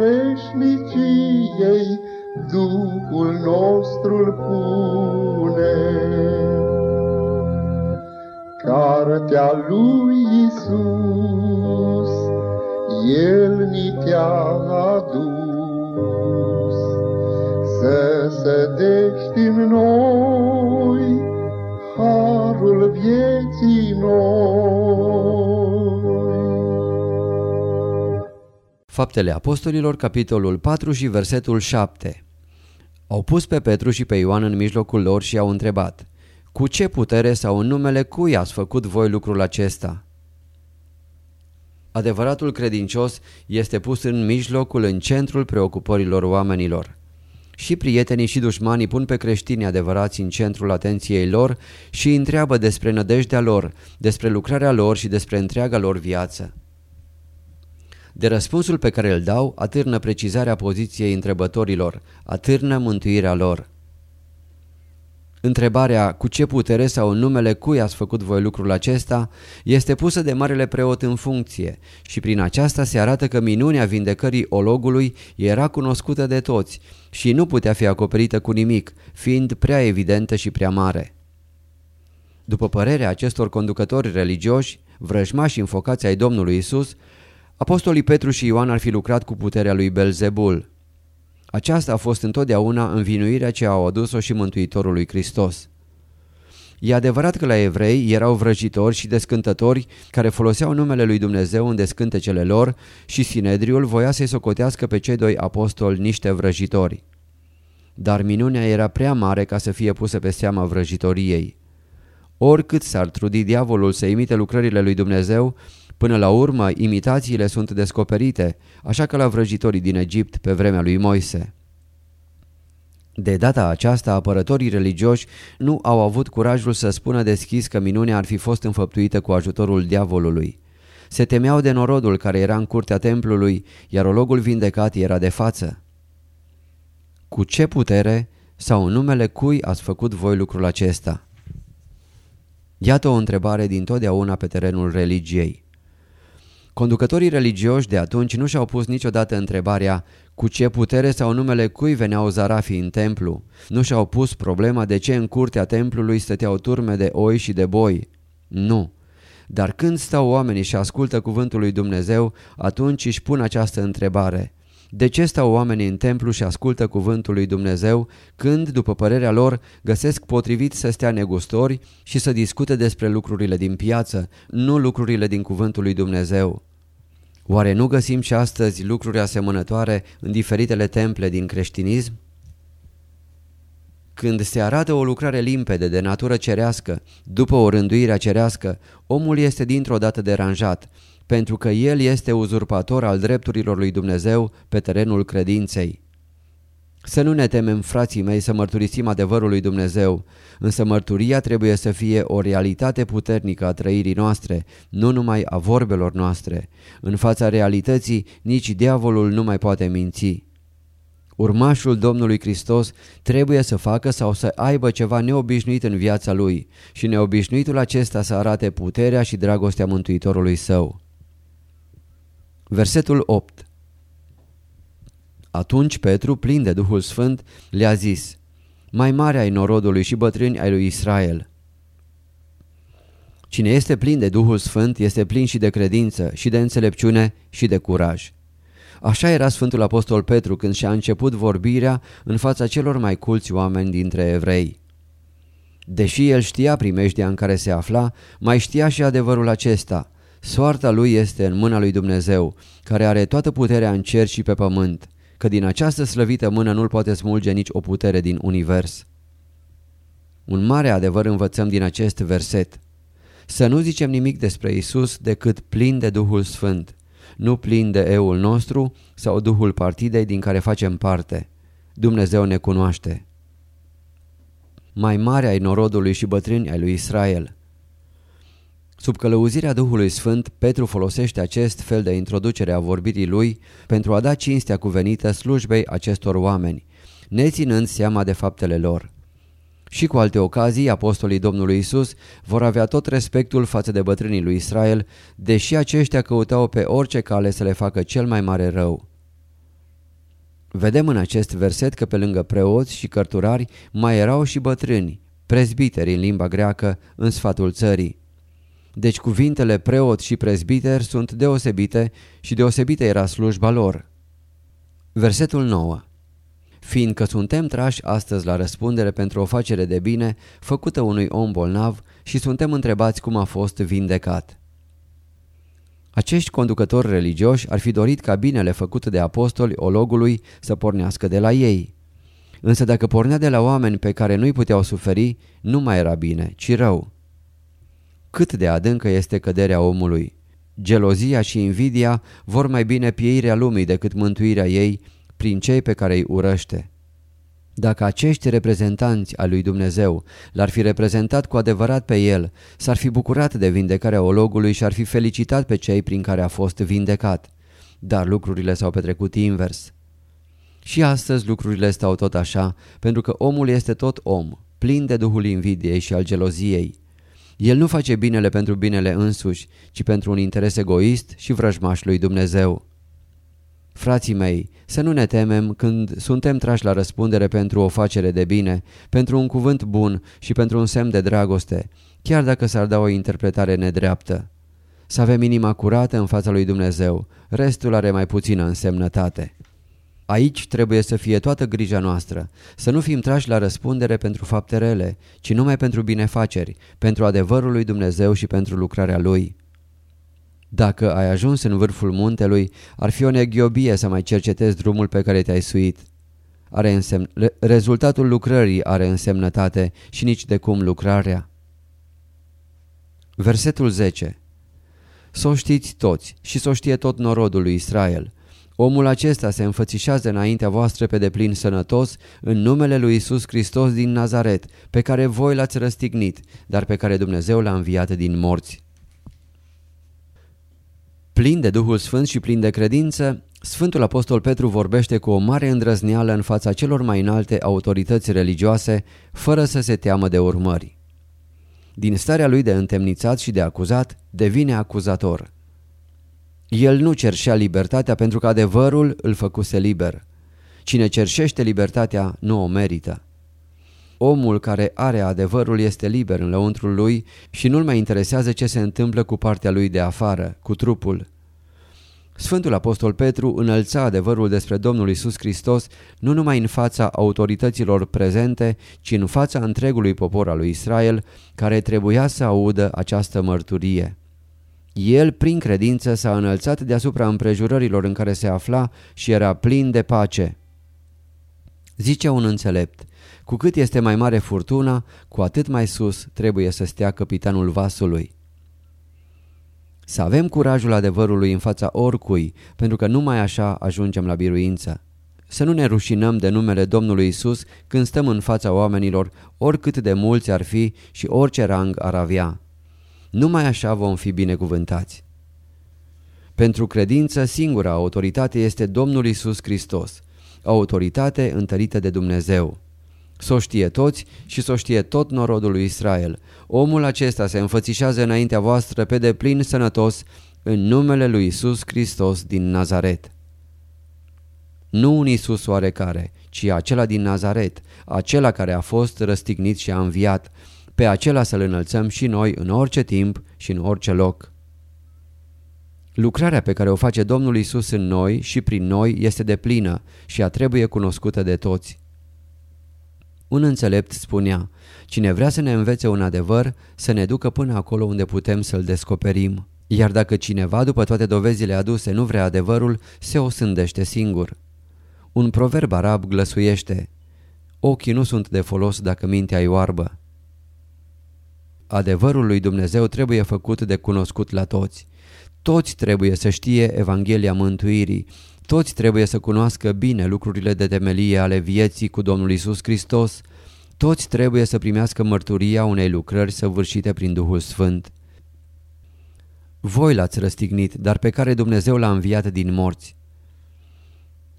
veșniciei, Duhul nostru pune. Cartea lui Isus, El ni te-a adus, Să sădești în noi Faptele Apostolilor, capitolul 4 și versetul 7 Au pus pe Petru și pe Ioan în mijlocul lor și au întrebat Cu ce putere sau în numele cui ați făcut voi lucrul acesta? Adevăratul credincios este pus în mijlocul, în centrul preocupărilor oamenilor. Și prietenii și dușmanii pun pe creștini adevărați în centrul atenției lor și îi întreabă despre nădejdea lor, despre lucrarea lor și despre întreaga lor viață. De răspunsul pe care îl dau, atârnă precizarea poziției întrebătorilor, atârnă mântuirea lor. Întrebarea cu ce putere sau în numele cui ați făcut voi lucrul acesta este pusă de marele preot în funcție și prin aceasta se arată că minunea vindecării ologului era cunoscută de toți și nu putea fi acoperită cu nimic, fiind prea evidentă și prea mare. După părerea acestor conducători religioși, vrăjmași înfocați ai Domnului Isus, apostolii Petru și Ioan ar fi lucrat cu puterea lui Belzebul. Aceasta a fost întotdeauna învinuirea ce au adus-o și Mântuitorului Hristos. E adevărat că la evrei erau vrăjitori și descântători care foloseau numele lui Dumnezeu în descântecele lor și Sinedriul voia să-i socotească pe cei doi apostoli niște vrăjitori. Dar minunea era prea mare ca să fie pusă pe seama vrăjitoriei. Oricât s-ar trudi diavolul să imite lucrările lui Dumnezeu, Până la urmă, imitațiile sunt descoperite, așa că la vrăjitorii din Egipt pe vremea lui Moise. De data aceasta, apărătorii religioși nu au avut curajul să spună deschis că minunea ar fi fost înfăptuită cu ajutorul diavolului. Se temeau de norodul care era în curtea templului, iar ologul vindecat era de față. Cu ce putere sau în numele cui ați făcut voi lucrul acesta? Iată o întrebare din totdeauna pe terenul religiei. Conducătorii religioși de atunci nu și-au pus niciodată întrebarea cu ce putere sau numele cui veneau zarafii în templu. Nu și-au pus problema de ce în curtea templului stăteau turme de oi și de boi. Nu. Dar când stau oamenii și ascultă cuvântul lui Dumnezeu, atunci își pun această întrebare. De ce stau oamenii în templu și ascultă cuvântul lui Dumnezeu când, după părerea lor, găsesc potrivit să stea negustori și să discute despre lucrurile din piață, nu lucrurile din cuvântul lui Dumnezeu? Oare nu găsim și astăzi lucruri asemănătoare în diferitele temple din creștinism? Când se arată o lucrare limpede de natură cerească, după o rânduire cerească, omul este dintr-o dată deranjat, pentru că el este uzurpator al drepturilor lui Dumnezeu pe terenul credinței. Să nu ne temem, frații mei, să mărturisim adevărul lui Dumnezeu, însă mărturia trebuie să fie o realitate puternică a trăirii noastre, nu numai a vorbelor noastre. În fața realității, nici diavolul nu mai poate minți. Urmașul Domnului Hristos trebuie să facă sau să aibă ceva neobișnuit în viața lui și neobișnuitul acesta să arate puterea și dragostea Mântuitorului său. Versetul 8 Atunci Petru, plin de Duhul Sfânt, le-a zis Mai mare ai norodului și bătrâni ai lui Israel. Cine este plin de Duhul Sfânt este plin și de credință, și de înțelepciune, și de curaj. Așa era Sfântul Apostol Petru când și-a început vorbirea în fața celor mai culți oameni dintre evrei. Deși el știa primejdea în care se afla, mai știa și adevărul acesta – Soarta lui este în mâna lui Dumnezeu, care are toată puterea în cer și pe pământ, că din această slăvită mână nu-l poate smulge nici o putere din univers. Un mare adevăr învățăm din acest verset. Să nu zicem nimic despre Isus decât plin de Duhul Sfânt. nu plin de eul nostru sau duhul partidei din care facem parte. Dumnezeu ne cunoaște. Mai mare ai norodului și bătrâni ai lui Israel. Sub călăuzirea Duhului Sfânt, Petru folosește acest fel de introducere a vorbirii lui pentru a da cinstea cuvenită slujbei acestor oameni, neținând seama de faptele lor. Și cu alte ocazii, apostolii Domnului Isus vor avea tot respectul față de bătrânii lui Israel, deși aceștia căutau pe orice cale să le facă cel mai mare rău. Vedem în acest verset că pe lângă preoți și cărturari mai erau și bătrâni, prezbiteri în limba greacă, în sfatul țării. Deci cuvintele preot și prezbiter sunt deosebite și deosebită era slujba lor. Versetul 9 Fiindcă suntem trași astăzi la răspundere pentru o facere de bine făcută unui om bolnav și suntem întrebați cum a fost vindecat. Acești conducători religioși ar fi dorit ca binele făcut de apostoli ologului să pornească de la ei. Însă dacă pornea de la oameni pe care nu-i puteau suferi, nu mai era bine, ci rău. Cât de adâncă este căderea omului. Gelozia și invidia vor mai bine pieirea lumii decât mântuirea ei prin cei pe care îi urăște. Dacă acești reprezentanți al lui Dumnezeu l-ar fi reprezentat cu adevărat pe el, s-ar fi bucurat de vindecarea ologului și ar fi felicitat pe cei prin care a fost vindecat. Dar lucrurile s-au petrecut invers. Și astăzi lucrurile stau tot așa, pentru că omul este tot om, plin de duhul invidiei și al geloziei. El nu face binele pentru binele însuși, ci pentru un interes egoist și vrăjmaș lui Dumnezeu. Frații mei, să nu ne temem când suntem trași la răspundere pentru o facere de bine, pentru un cuvânt bun și pentru un semn de dragoste, chiar dacă s-ar da o interpretare nedreaptă. Să avem inima curată în fața lui Dumnezeu, restul are mai puțină însemnătate. Aici trebuie să fie toată grija noastră, să nu fim trași la răspundere pentru fapte rele, ci numai pentru binefaceri, pentru adevărul lui Dumnezeu și pentru lucrarea Lui. Dacă ai ajuns în vârful muntelui, ar fi o neghiobie să mai cercetezi drumul pe care te-ai suit. Are însemn... Rezultatul lucrării are însemnătate și nici de cum lucrarea. Versetul 10 Să o știți toți și să o știe tot norodul lui Israel. Omul acesta se înfățișează înaintea voastră pe deplin sănătos în numele lui Isus Hristos din Nazaret, pe care voi l-ați răstignit, dar pe care Dumnezeu l-a înviat din morți. Plin de Duhul Sfânt și plin de credință, Sfântul Apostol Petru vorbește cu o mare îndrăzneală în fața celor mai înalte autorități religioase, fără să se teamă de urmări. Din starea lui de întemnițat și de acuzat, devine acuzator. El nu cerșea libertatea pentru că adevărul îl făcuse liber. Cine cerșește libertatea nu o merită. Omul care are adevărul este liber în lăuntrul lui și nu-l mai interesează ce se întâmplă cu partea lui de afară, cu trupul. Sfântul Apostol Petru înălța adevărul despre Domnul Isus Hristos nu numai în fața autorităților prezente, ci în fața întregului popor al lui Israel, care trebuia să audă această mărturie. El, prin credință, s-a înălțat deasupra împrejurărilor în care se afla și era plin de pace. Zice un înțelept, cu cât este mai mare furtuna, cu atât mai sus trebuie să stea capitanul vasului. Să avem curajul adevărului în fața oricui, pentru că numai așa ajungem la biruință. Să nu ne rușinăm de numele Domnului Isus când stăm în fața oamenilor, oricât de mulți ar fi și orice rang ar avea. Numai așa vom fi binecuvântați. Pentru credință, singura autoritate este Domnul Isus Hristos, autoritate întărită de Dumnezeu. Să o știe toți și să o știe tot norodul lui Israel. Omul acesta se înfățișează înaintea voastră pe deplin sănătos în numele lui Isus Hristos din Nazaret. Nu un Isus oarecare, ci acela din Nazaret, acela care a fost răstignit și a înviat, pe acela să-L înălțăm și noi în orice timp și în orice loc. Lucrarea pe care o face Domnul Isus în noi și prin noi este de plină și a trebuie cunoscută de toți. Un înțelept spunea, cine vrea să ne învețe un adevăr, să ne ducă până acolo unde putem să-l descoperim. Iar dacă cineva, după toate dovezile aduse, nu vrea adevărul, se osândește singur. Un proverb arab glăsuiește, ochii nu sunt de folos dacă mintea e oarbă. Adevărul lui Dumnezeu trebuie făcut de cunoscut la toți. Toți trebuie să știe Evanghelia mântuirii, toți trebuie să cunoască bine lucrurile de temelie ale vieții cu Domnul Isus Hristos, toți trebuie să primească mărturia unei lucrări săvârșite prin Duhul Sfânt. Voi l-ați răstignit, dar pe care Dumnezeu l-a înviat din morți.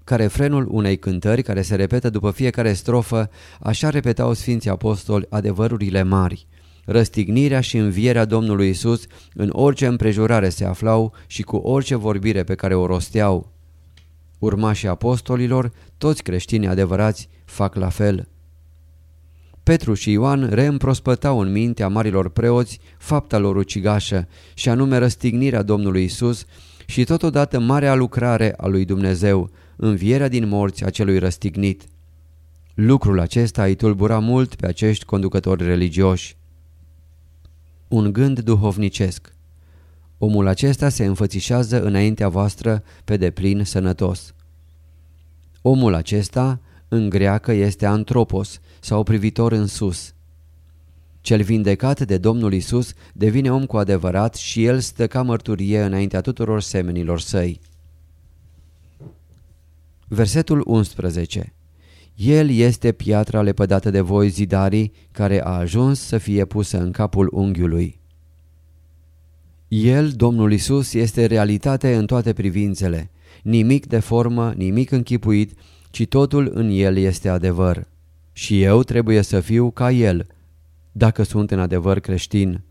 Ca refrenul unei cântări care se repetă după fiecare strofă, așa repetau Sfinții Apostoli adevărurile mari. Răstignirea și învierea Domnului Isus în orice împrejurare se aflau și cu orice vorbire pe care o rosteau. Urmașii apostolilor, toți creștinii adevărați, fac la fel. Petru și Ioan reîmprospătau în mintea marilor preoți fapta lor ucigașă și anume răstignirea Domnului Isus și totodată marea lucrare a lui Dumnezeu, învierea din morți a celui răstignit. Lucrul acesta îi tulbura mult pe acești conducători religioși. Un gând duhovnicesc Omul acesta se înfățișează înaintea voastră pe deplin sănătos. Omul acesta, în greacă, este antropos sau privitor în sus. Cel vindecat de Domnul Isus devine om cu adevărat și el stă ca mărturie înaintea tuturor semenilor săi. Versetul 11 El este piatra lepădată de voi zidarii care a ajuns să fie pusă în capul unghiului. El, Domnul Isus, este realitate în toate privințele. Nimic de formă, nimic închipuit, ci totul în El este adevăr. Și eu trebuie să fiu ca El, dacă sunt în adevăr creștin.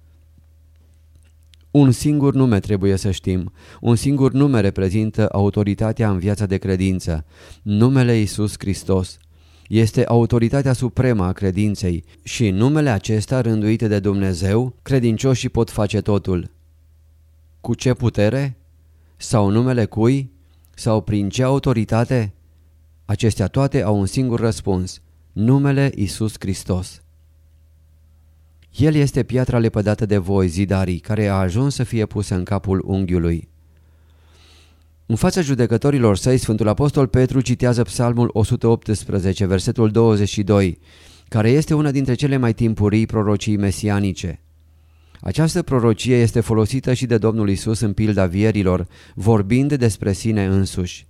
Un singur nume trebuie să știm, un singur nume reprezintă autoritatea în viața de credință, numele Isus Hristos. Este autoritatea supremă a credinței și în numele acesta rânduite de Dumnezeu, credincioșii pot face totul. Cu ce putere? Sau numele cui? Sau prin ce autoritate? Acestea toate au un singur răspuns, numele Isus Hristos. El este piatra lepădată de voi, zidarii, care a ajuns să fie pusă în capul unghiului. În fața judecătorilor săi, Sfântul Apostol Petru citează psalmul 118, versetul 22, care este una dintre cele mai timpurii prorocii mesianice. Această prorocie este folosită și de Domnul Isus în pilda vierilor, vorbind despre sine însuși.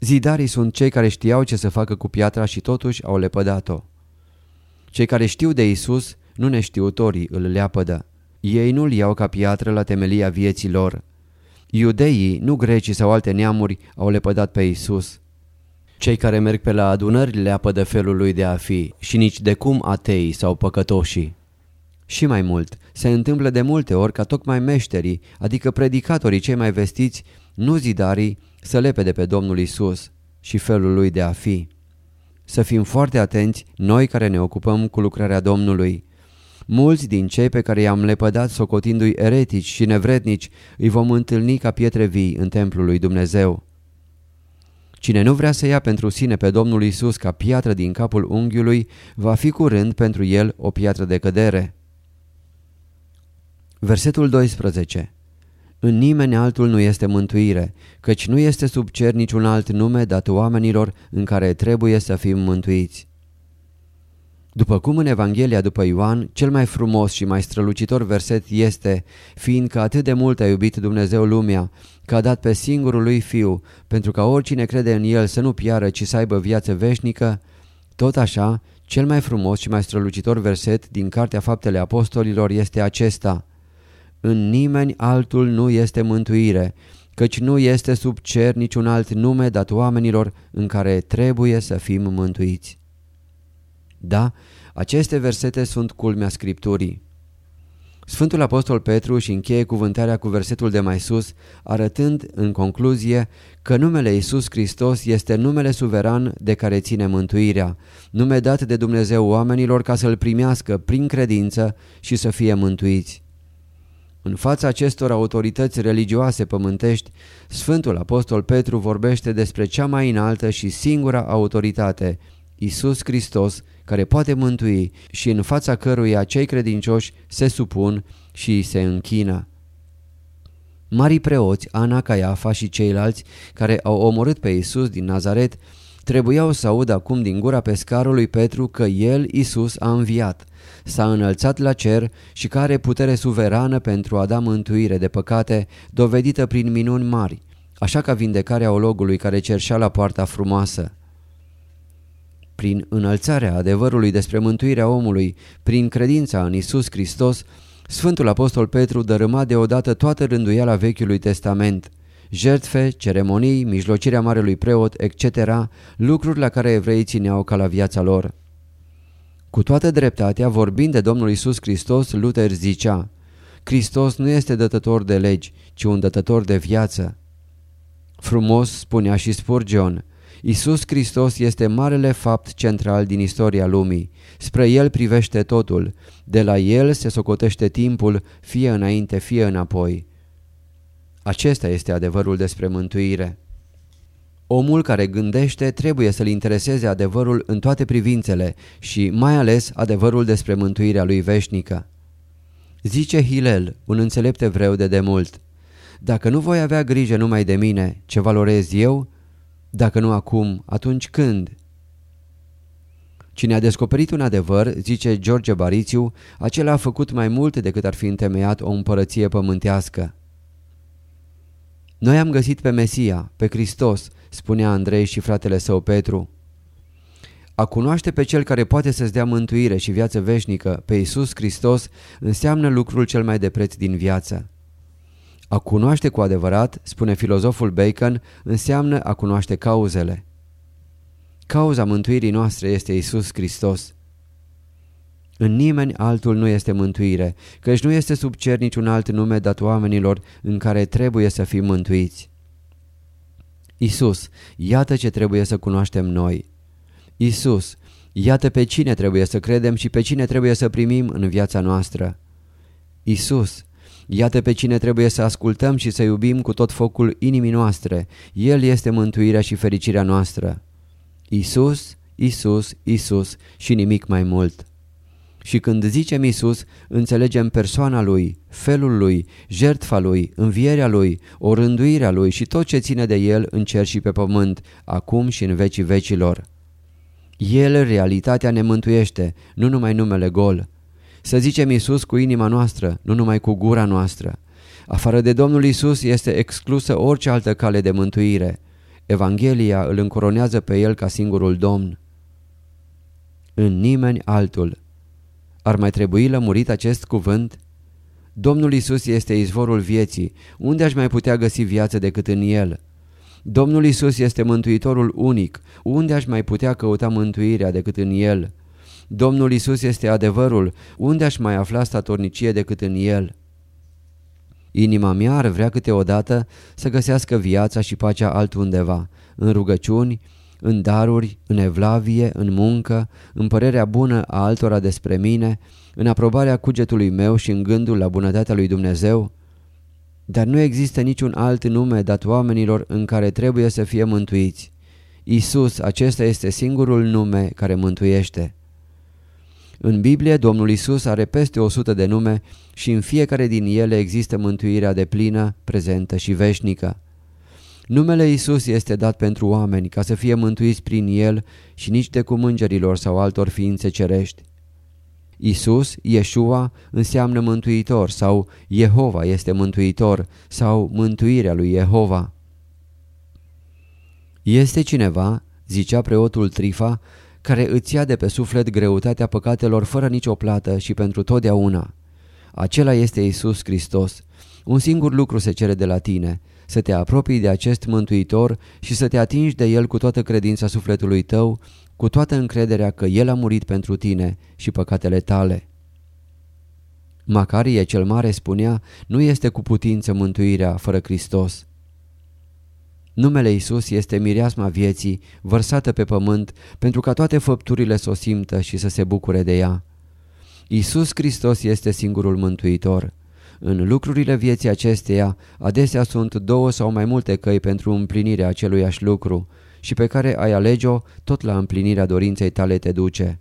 Zidarii sunt cei care știau ce să facă cu piatra și totuși au lepădat-o. Cei care știu de Isus, nu neștiutorii, îl leapădă. Ei nu-l iau ca piatră la temelia vieții lor. Iudeii, nu grecii sau alte neamuri, au lepădat pe Isus. Cei care merg pe la adunări leapădă felul lui de a fi și nici de cum atei sau păcătoșii. Și mai mult, se întâmplă de multe ori ca tocmai meșterii, adică predicatorii cei mai vestiți, nu zidarii, să lepede pe Domnul Isus și felul lui de a fi. Să fim foarte atenți noi care ne ocupăm cu lucrarea Domnului. Mulți din cei pe care i-am lepădat socotindu-i eretici și nevrednici îi vom întâlni ca pietre vii în templul lui Dumnezeu. Cine nu vrea să ia pentru sine pe Domnul Isus ca piatră din capul unghiului, va fi curând pentru el o piatră de cădere. Versetul 12 În nimeni altul nu este mântuire, căci nu este sub cer niciun alt nume dat oamenilor în care trebuie să fim mântuiți. După cum în Evanghelia după Ioan, cel mai frumos și mai strălucitor verset este Fiindcă atât de mult a iubit Dumnezeu lumea, că a dat pe singurul lui Fiu, pentru ca oricine crede în El să nu piară, ci să aibă viață veșnică, tot așa, cel mai frumos și mai strălucitor verset din Cartea Faptele Apostolilor este acesta – în nimeni altul nu este mântuire, căci nu este sub cer niciun alt nume dat oamenilor în care trebuie să fim mântuiți. Da, aceste versete sunt culmea Scripturii. Sfântul Apostol Petru își încheie cuvântarea cu versetul de mai sus, arătând în concluzie că numele Iisus Hristos este numele suveran de care ține mântuirea, nume dat de Dumnezeu oamenilor ca să-L primească prin credință și să fie mântuiți. În fața acestor autorități religioase pământești, Sfântul Apostol Petru vorbește despre cea mai înaltă și singura autoritate, Isus Hristos, care poate mântui și în fața căruia cei credincioși se supun și se închină. Marii preoți, Ana, Caiafa și ceilalți care au omorât pe Isus din Nazaret Trebuiau să audă acum din gura pescarului Petru că el, Isus, a înviat, s-a înălțat la cer și că are putere suverană pentru a da mântuire de păcate, dovedită prin minuni mari, așa ca vindecarea ologului care cerșea la poarta frumoasă. Prin înălțarea adevărului despre mântuirea omului, prin credința în Isus Hristos, Sfântul Apostol Petru dărâma deodată toată rânduiala Vechiului Testament, jertfe, ceremonii, mijlocirea Marelui Preot, etc., lucruri la care evreii țineau ca la viața lor. Cu toată dreptatea, vorbind de Domnul Isus Hristos, Luther zicea, Hristos nu este dătător de legi, ci un dătător de viață. Frumos spunea și Spurgeon, Isus Hristos este marele fapt central din istoria lumii. Spre El privește totul. De la El se socotește timpul, fie înainte, fie înapoi. Acesta este adevărul despre mântuire. Omul care gândește trebuie să-l intereseze adevărul în toate privințele și mai ales adevărul despre mântuirea lui veșnică. Zice Hilel, un înțelept evreu de demult, Dacă nu voi avea grijă numai de mine, ce valorez eu? Dacă nu acum, atunci când? Cine a descoperit un adevăr, zice George Barițiu, acela a făcut mai mult decât ar fi întemeiat o împărăție pământească. Noi am găsit pe Mesia, pe Hristos, spunea Andrei și fratele său Petru. A cunoaște pe Cel care poate să-ți dea mântuire și viață veșnică, pe Iisus Hristos, înseamnă lucrul cel mai de preț din viață. A cunoaște cu adevărat, spune filozoful Bacon, înseamnă a cunoaște cauzele. Cauza mântuirii noastre este Isus Hristos. În nimeni altul nu este mântuire, căci nu este sub cer niciun alt nume dat oamenilor în care trebuie să fim mântuiți. Isus, iată ce trebuie să cunoaștem noi. Isus, iată pe cine trebuie să credem și pe cine trebuie să primim în viața noastră. Isus, Iată pe cine trebuie să ascultăm și să iubim cu tot focul inimii noastre. El este mântuirea și fericirea noastră. Isus, Isus, Isus și nimic mai mult. Și când zicem Isus, înțelegem persoana Lui, felul Lui, jertfa Lui, învierea Lui, o rânduirea Lui și tot ce ține de El în cer și pe pământ, acum și în vecii vecilor. El, realitatea, ne mântuiește, nu numai numele gol. Să zicem Isus cu inima noastră, nu numai cu gura noastră. Afară de Domnul Isus este exclusă orice altă cale de mântuire. Evanghelia îl încoronează pe el ca singurul Domn. În nimeni altul. Ar mai trebui lămurit acest cuvânt? Domnul Isus este izvorul vieții. Unde aș mai putea găsi viață decât în El? Domnul Isus este mântuitorul unic. Unde aș mai putea căuta mântuirea decât în El? Domnul Isus este adevărul, unde aș mai afla statornicie decât în El? Inima mea ar vrea câteodată să găsească viața și pacea altundeva, în rugăciuni, în daruri, în evlavie, în muncă, în părerea bună a altora despre mine, în aprobarea cugetului meu și în gândul la bunătatea lui Dumnezeu? Dar nu există niciun alt nume dat oamenilor în care trebuie să fie mântuiți. Isus, acesta este singurul nume care mântuiește. În Biblie, Domnul Isus are peste 100 de nume și în fiecare din ele există mântuirea de plină, prezentă și veșnică. Numele Isus este dat pentru oameni ca să fie mântuiți prin el și nici de cum îngerilor sau altor ființe cerești. Isus, Yeshua, înseamnă mântuitor sau Jehova este mântuitor sau mântuirea lui Jehova. Este cineva, zicea preotul Trifa, care îți ia de pe suflet greutatea păcatelor fără nicio plată și pentru totdeauna. Acela este Isus Hristos. Un singur lucru se cere de la tine, să te apropii de acest mântuitor și să te atingi de el cu toată credința sufletului tău, cu toată încrederea că El a murit pentru tine și păcatele tale. Macarie cel mare spunea, nu este cu putință mântuirea fără Hristos. Numele Isus este mireasma vieții, vărsată pe pământ, pentru ca toate făpturile să o simtă și să se bucure de ea. Isus Hristos este singurul mântuitor. În lucrurile vieții acesteia, adesea sunt două sau mai multe căi pentru împlinirea aceluiași lucru și pe care ai alege-o, tot la împlinirea dorinței tale te duce.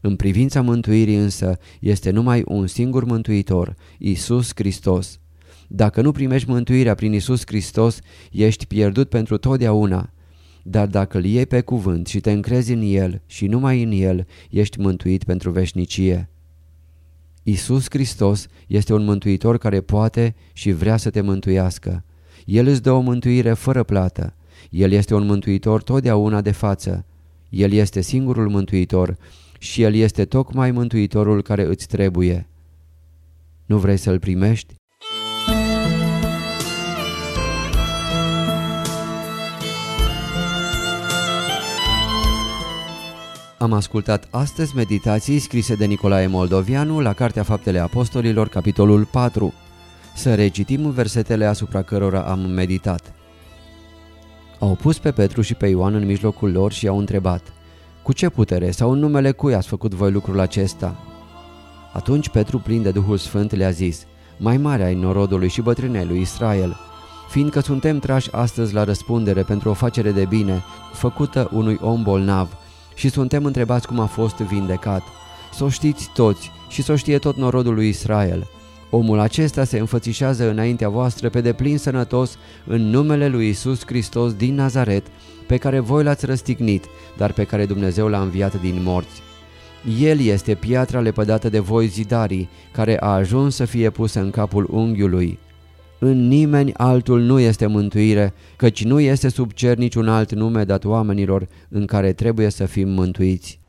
În privința mântuirii însă este numai un singur mântuitor, Isus Hristos. Dacă nu primești mântuirea prin Isus Hristos, ești pierdut pentru totdeauna. dar dacă îl iei pe cuvânt și te încrezi în el și numai în el, ești mântuit pentru veșnicie. Isus Hristos este un mântuitor care poate și vrea să te mântuiască. El îți dă o mântuire fără plată. El este un mântuitor totdeauna de față. El este singurul mântuitor și El este tocmai mântuitorul care îți trebuie. Nu vrei să-L primești? Am ascultat astăzi meditații scrise de Nicolae Moldovianu la Cartea Faptele Apostolilor, capitolul 4. Să recitim versetele asupra cărora am meditat. Au pus pe Petru și pe Ioan în mijlocul lor și i-au întrebat Cu ce putere sau în numele cui ați făcut voi lucrul acesta? Atunci Petru, plin de Duhul Sfânt, le-a zis Mai mare ai norodului și bătrânei lui Israel, fiindcă suntem trași astăzi la răspundere pentru o facere de bine făcută unui om bolnav și suntem întrebați cum a fost vindecat. Să o știți toți și să o știe tot norodul lui Israel. Omul acesta se înfățișează înaintea voastră pe deplin sănătos în numele lui Isus Hristos din Nazaret, pe care voi l-ați răstignit, dar pe care Dumnezeu l-a înviat din morți. El este piatra lepădată de voi zidarii, care a ajuns să fie pusă în capul unghiului. În nimeni altul nu este mântuire, căci nu este sub cer niciun alt nume dat oamenilor în care trebuie să fim mântuiți.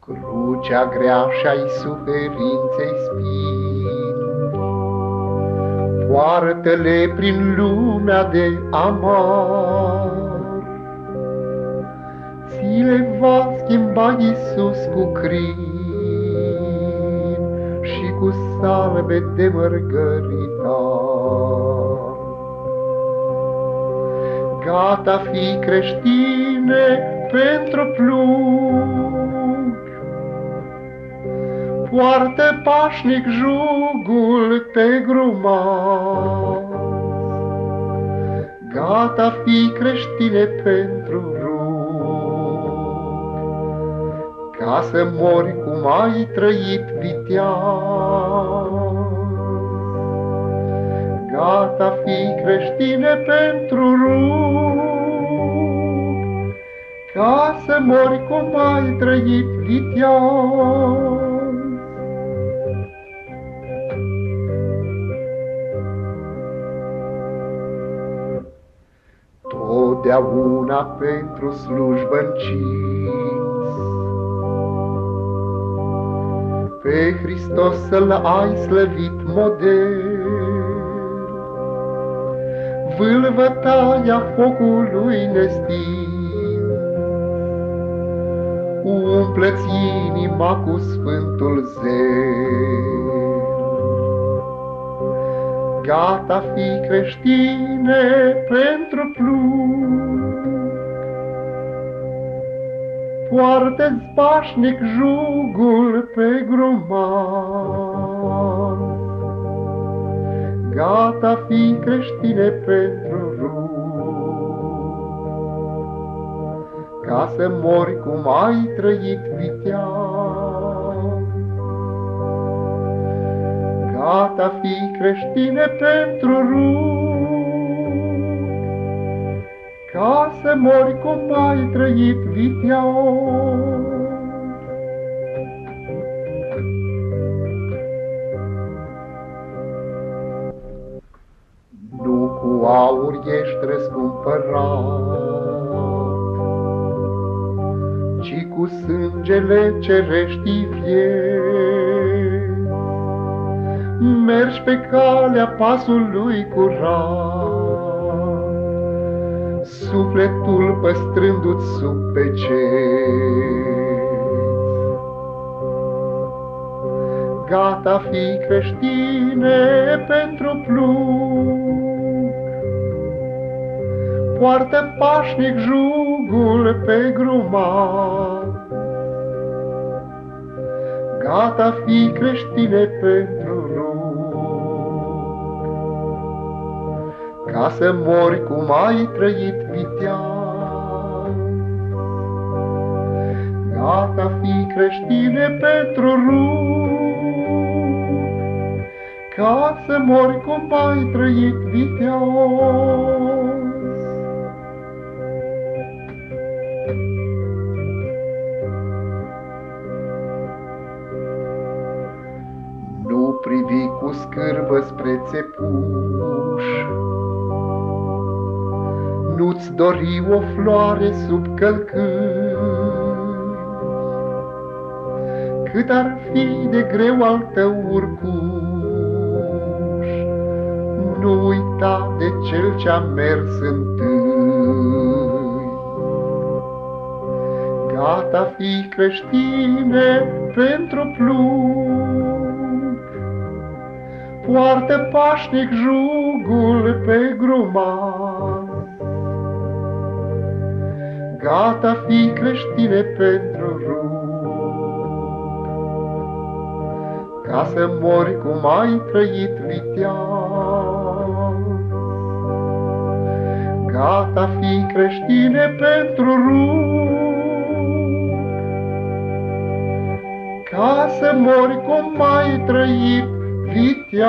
Crucea grea și-ai suferinței spini, Poartă-le prin lumea de amar. Ți le va schimba Iisus cu crin și cu salve de mărgărita. Gata fi creștine pentru plug, Poartă pașnic jugul pe grumaz. Gata fi creștine pentru rug, Ca să mori cum ai trăit viteaz. Gata fi creștine pentru rug, Ca să mori cum ai trăit viteaz. Totdeauna pentru slujbă încins. Pe Hristos să-L ai slăvit model, Vâlvă taia focului nestins, Umplă-ți inima cu Sfântul Zel gata fi creștine pentru plug. Poartă-ți pașnic jugul pe grumar, Gata fi creștine pentru rug, Ca să mori cum ai trăit viteaz. Gata fi creștine pentru rug, ca să mori cum ai trăit viteaz. Nu cu aur ești răscumpărat, ci cu sângele cerești vieți mergi pe calea pasului curat, sufletul păstrându-ți sub peceți. Gata fi creștine pentru plug, poartă pașnic jugul pe grumat, gata fi creștine pentru rug, ca să mori cum ai trăit viteaz. Gata fi creștine pentru rug, ca să mori cum ai trăit viteaz. Cu scârbă spre țepuș, Nu-ți dori o floare sub călcâni, Cât ar fi de greu al tău urcuș, Nu uita de cel ce-a mers întâi. Gata fi creștine pentru plug, Poartă pașnic jugul pe grumaz. Gata fi creștine pentru rug, Ca să mori cum ai trăit viteaz. Gata fi creștine pentru rug, Ca să mori cum ai trăit viteaz.